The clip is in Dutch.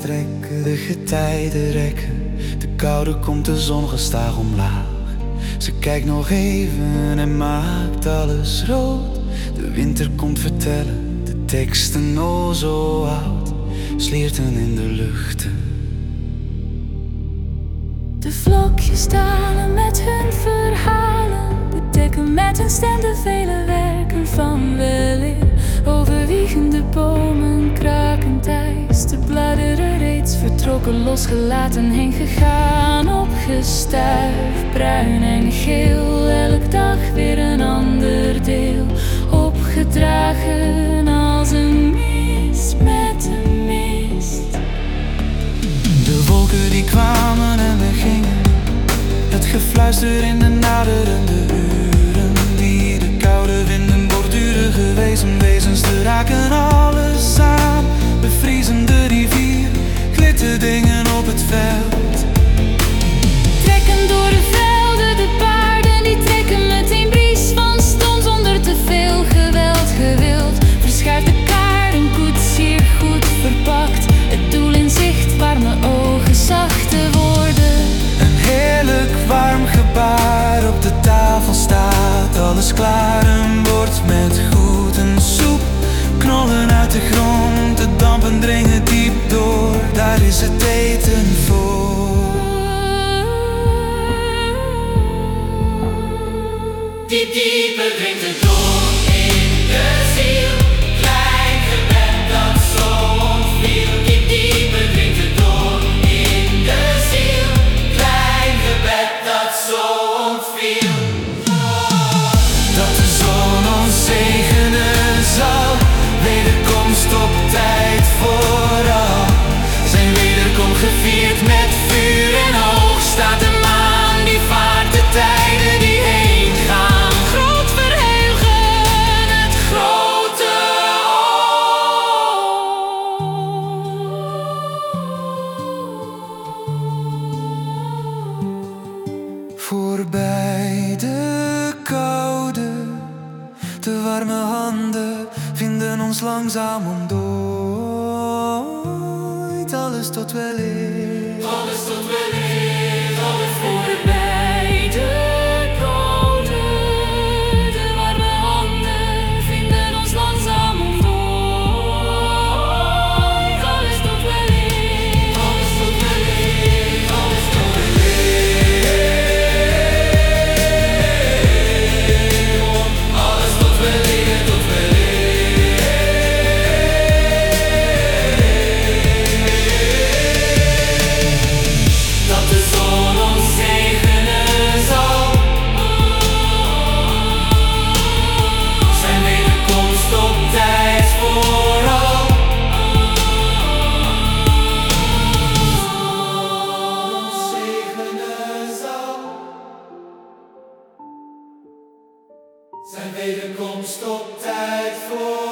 trekken, de getijden rekken. De koude komt de zon gestaag omlaag. Ze kijkt nog even en maakt alles rood. De winter komt vertellen, de teksten o zo oud. Slierten in de luchten. De vlokjes dalen met hun verhalen, bedekken met hun stem de vele werken van weleer. Overwiegende bomen, vertrokken, losgelaten, heen gegaan, opgestuifd, bruin en geel. Elk dag weer een ander deel, opgedragen als een mist met een mist. De wolken die kwamen en we gingen. Het gefluister in de naderende uren. Die de koude winden borduren gewezen wezens te raken het veld. Trekken door de velden, de paarden die trekken meteen bries van stom zonder te veel geweld gewild. Verschuift de kaart, een koetsier goed verpakt. Het doel in zicht, warme ogen, zachte woorden. Een heerlijk warm gebaar op de tafel staat. Alles klaar, Diep diepe dringt het door in de ziel. Klein gebed dat zo ontviel. Diep diepe dringt het door in de ziel. Klein gebed dat zo ontviel. Dat de zon ons zegenen zal. Wederkomst op tijd vooral. Zijn wederkomst gevierd met vuur en hoog. Staat de Voorbij de koude, de warme handen vinden ons langzaam ontdooid. Alles tot wel. Alles tot wellicht, Zijn wederkomst op tijd voor